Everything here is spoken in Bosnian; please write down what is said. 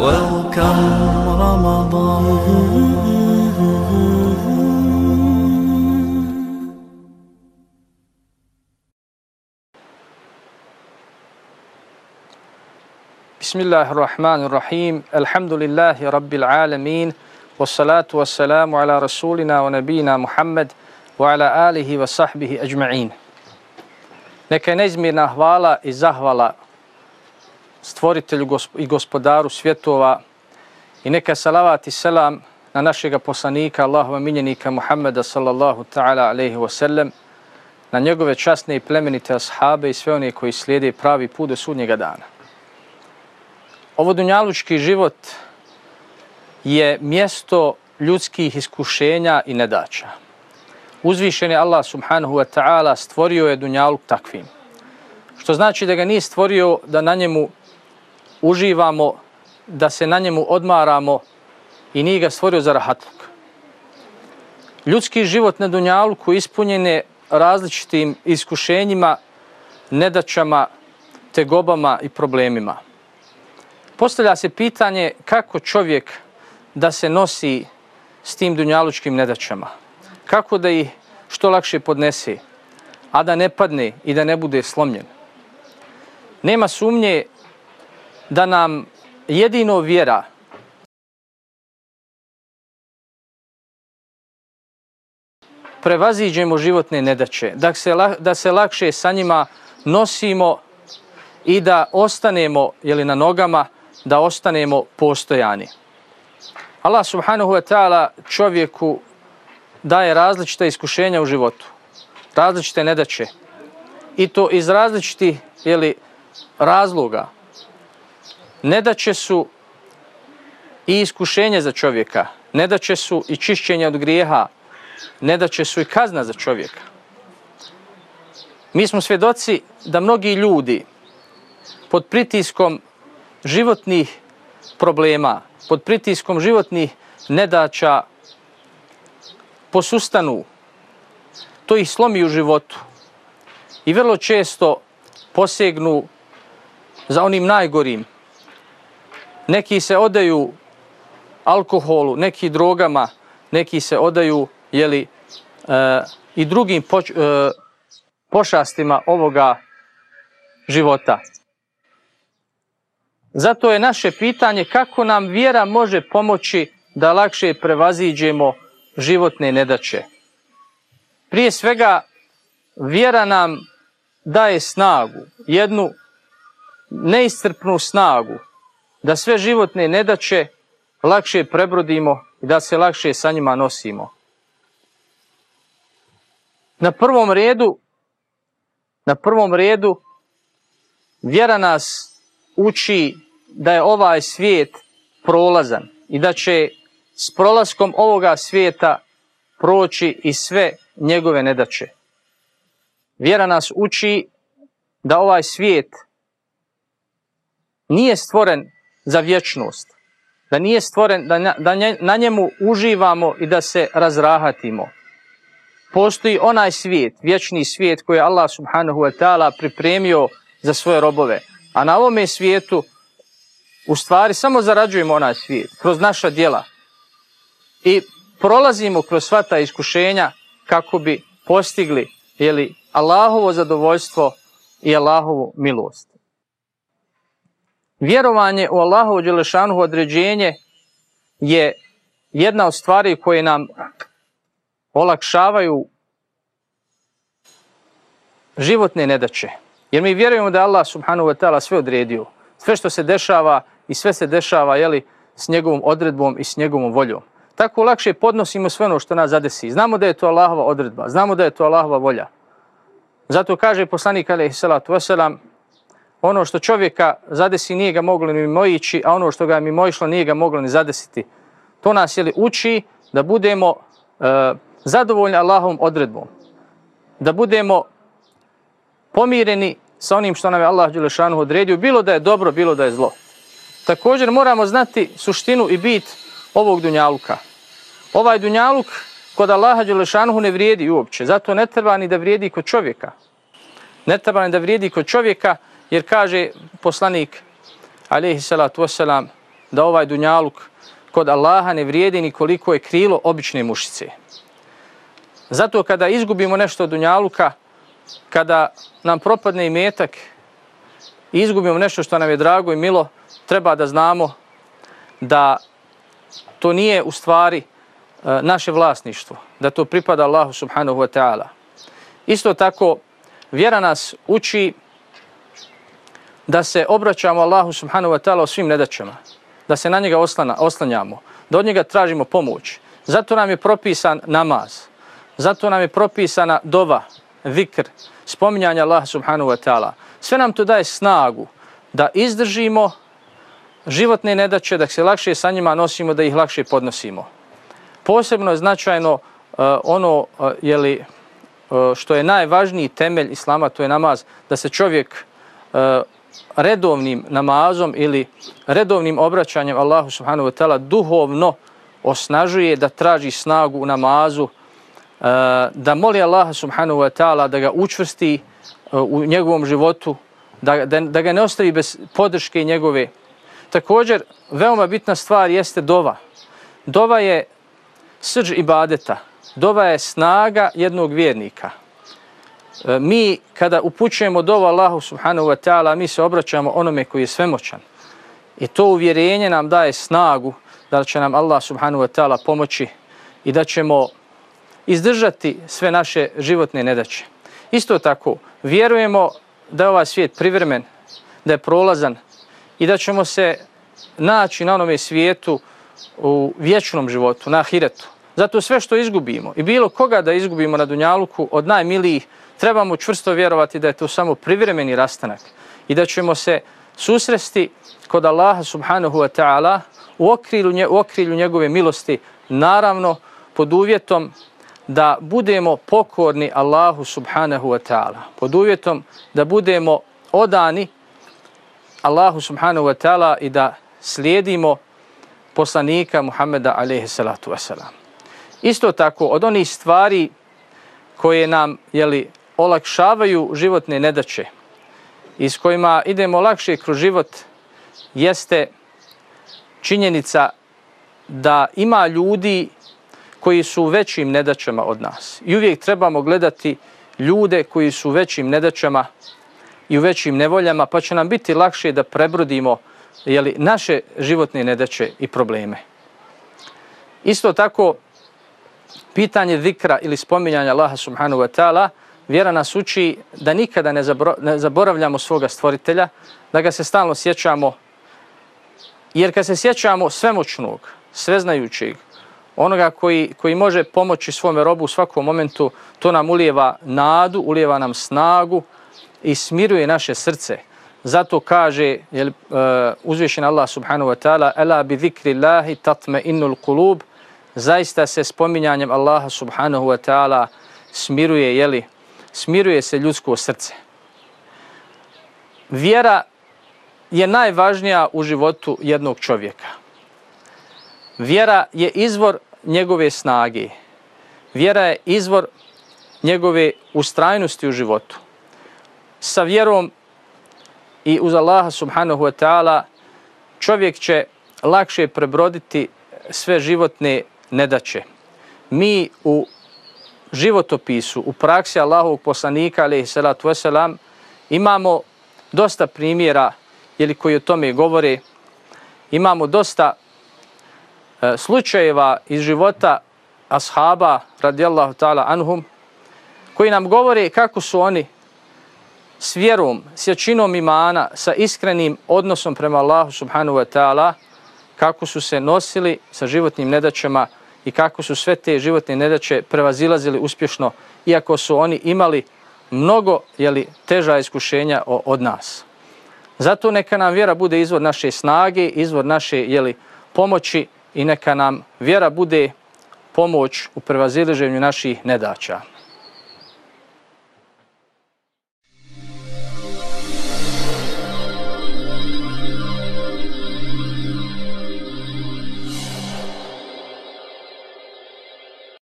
Welcome Ramadan بسم الله الرحمن الرحيم. الحمد لله رب العالمين والصلاة والسلام على رسولنا ونبينا محمد وعلى آله وصحبه أجمعين. Neizmjerna hvala i zahvala stvoritelju i gospodaru svjetova i neka salavat i selam na našega poslanika, Allahova miljenika Muhammeda sallallahu ta'ala alaihi wa sallam, na njegove časne i plemenite ashabe i sve one koji slijede pravi put do sudnjega dana. Ovo dunjalučki život je mjesto ljudskih iskušenja i nedača. Uzvišen je Allah subhanahu wa ta'ala stvorio je dunjaluk takvim. Što znači da ga nije stvorio da na njemu uživamo, da se na njemu odmaramo i nije ga stvorio za rahatluk. Ljudski život na dunjaluku ispunjen je različitim iskušenjima, nedaćama, tegobama i problemima. Postavlja se pitanje kako čovjek da se nosi s tim dunjalučkim nedaćama. Kako da ih što lakše podnese, a da ne padne i da ne bude slomljen. Nema sumnje da nam jedino vjera prevaziđemo životne nedaće, da se, da se lakše sa njima nosimo i da ostanemo jeli, na nogama, da ostanemo postojani. Allah subhanahu wa ta'ala čovjeku daje različite iskušenja u životu, različite nedaće i to iz različitih jeli, razloga. Nedaće su i iskušenje za čovjeka, nedaće su i čišćenje od grijeha, nedaće su i kazna za čovjeka. Mi smo svjedoci da mnogi ljudi pod pritiskom životnih problema, pod pritiskom životnih nedaća posustanu, to ih slomi u životu i vrlo često posegnu za onim najgorim. Neki se odaju alkoholu, neki drogama, neki se odaju jeli, e, i drugim poč, e, pošastima ovoga života. Zato je naše pitanje kako nam vjera može pomoći da lakše prevaziđemo životne nedaće. Prije svega, vjera nam daje snagu, jednu neistrpnu snagu, da sve životne nedaće lakše prebrodimo i da se lakše sa njima nosimo. Na prvom redu, na prvom redu, vjera nas uči da je ovaj svijet prolazan i da će s prolaskom ovoga svijeta proći i sve njegove nedaće. Vjera nas uči da ovaj svijet nije stvoren za vječnost, da nije stvoren da na, da na njemu uživamo i da se razrahatimo. Postoji onaj svijet, vječni svijet koji je Allah subhanahu wa ta'ala pripremio za svoje robove. A na ovome svijetu u stvari samo zarađujemo onaj svijet kroz naša djela. I prolazimo kroz sva ta iskušenja kako bi postigli jeli, Allahovo zadovoljstvo i Allahovu milost. Vjerovanje u Allahovu Đelešanu određenje je jedna od stvari koje nam olakšavaju životne nedaće. Jer mi vjerujemo da je Allah subhanahu wa ta'ala sve odredio. Sve što se dešava i sve se dešava jeli, s njegovom odredbom i s njegovom voljom. Tako lakše podnosimo sve ono što nas zadesi. Znamo da je to Allahova odredba. Znamo da je to Allahova volja. Zato kaže poslanik alaihi salatu wasalam, ono što čovjeka zadesi nije ga moglo ni mojići, a ono što ga je mimojišlo nije ga moglo ni zadesiti. To nas jeli, uči da budemo e, zadovoljni Allahovom odredbom. Da budemo pomireni sa onim što nam je Allah Đelešanu odredio, bilo da je dobro, bilo da je zlo. Također moramo znati suštinu i bit ovog dunjaluka. Ovaj dunjaluk kod Allaha Đelešanu ne vrijedi uopće, zato ne treba ni da vrijedi kod čovjeka. Ne treba ni da vrijedi kod čovjeka, jer kaže poslanik, alaihi salatu wasalam, da ovaj dunjaluk kod Allaha ne vrijedi ni koliko je krilo obične mušice. Zato kada izgubimo nešto od dunjaluka, kada nam propadne i metak i izgubimo nešto što nam je drago i milo, treba da znamo da to nije u stvari e, naše vlasništvo, da to pripada Allahu subhanahu wa ta'ala. Isto tako, vjera nas uči da se obraćamo Allahu subhanahu wa ta'ala o svim nedaćama, da se na njega oslana, oslanjamo, da od njega tražimo pomoć. Zato nam je propisan namaz, zato nam je propisana dova, vikr, spominjanje Allaha subhanahu wa ta'ala. Sve nam to daje snagu da izdržimo životne nedaće, da se lakše sa njima nosimo, da ih lakše podnosimo. Posebno je značajno uh, ono e, uh, jeli, uh, e, što je najvažniji temelj Islama, to je namaz, da se čovjek uh, redovnim namazom ili redovnim obraćanjem Allahu subhanahu wa ta'ala duhovno osnažuje da traži snagu u namazu, e, da moli Allaha subhanahu wa ta'ala da ga učvrsti e, u njegovom životu, da, da, da ga ne ostavi bez podrške njegove Također, veoma bitna stvar jeste dova. Dova je srđ ibadeta. Dova je snaga jednog vjernika. E, mi, kada upućujemo dovu Allahu subhanahu wa ta'ala, mi se obraćamo onome koji je svemoćan. I to uvjerenje nam daje snagu da će nam Allah subhanahu wa ta'ala pomoći i da ćemo izdržati sve naše životne nedaće. Isto tako, vjerujemo da je ovaj svijet privremen, da je prolazan, i da ćemo se naći na onome svijetu u vječnom životu, na ahiretu. Zato sve što izgubimo i bilo koga da izgubimo na Dunjaluku od najmilijih, trebamo čvrsto vjerovati da je to samo privremeni rastanak i da ćemo se susresti kod Allaha subhanahu wa ta'ala u okrilju, u okrilju njegove milosti, naravno pod uvjetom da budemo pokorni Allahu subhanahu wa ta'ala, pod uvjetom da budemo odani Allahu subhanahu wa ta'ala i da slijedimo poslanika Muhammeda alaihi salatu wasalam. Isto tako, od onih stvari koje nam jeli, olakšavaju životne nedaće i s kojima idemo lakše kroz život jeste činjenica da ima ljudi koji su većim nedaćama od nas. I uvijek trebamo gledati ljude koji su većim nedaćama i u većim nevoljama, pa će nam biti lakše da prebrodimo jeli, naše životne nedaće i probleme. Isto tako, pitanje zikra ili spominjanja Allaha subhanahu wa ta'ala, vjera nas uči da nikada ne, ne zaboravljamo svoga stvoritelja, da ga se stalno sjećamo, jer kad se sjećamo svemoćnog, sveznajućeg, onoga koji, koji može pomoći svome robu u svakom momentu, to nam ulijeva nadu, ulijeva nam snagu, i smiruje naše srce. Zato kaže jel, e, uh, uzvišen Allah subhanahu wa ta'ala Ela bi zikri Allahi tatme innul kulub Zaista se spominjanjem Allaha subhanahu wa ta'ala smiruje, jeli, smiruje se ljudsko srce. Vjera je najvažnija u životu jednog čovjeka. Vjera je izvor njegove snage. Vjera je izvor njegove ustrajnosti u životu sa vjerom i uz Allaha subhanahu wa ta'ala čovjek će lakše prebroditi sve životne nedaće. Mi u životopisu, u praksi Allahovog poslanika, alaihi salatu wasalam, imamo dosta primjera ili koji o tome govore. Imamo dosta e, slučajeva iz života ashaba, radijallahu ta'ala anhum, koji nam govore kako su oni s vjerom, s jačinom imana, sa iskrenim odnosom prema Allahu subhanahu wa ta'ala, kako su se nosili sa životnim nedaćama i kako su sve te životne nedaće prevazilazili uspješno, iako su oni imali mnogo jeli, teža iskušenja od nas. Zato neka nam vjera bude izvor naše snage, izvor naše jeli, pomoći i neka nam vjera bude pomoć u prevazilaženju naših nedaća.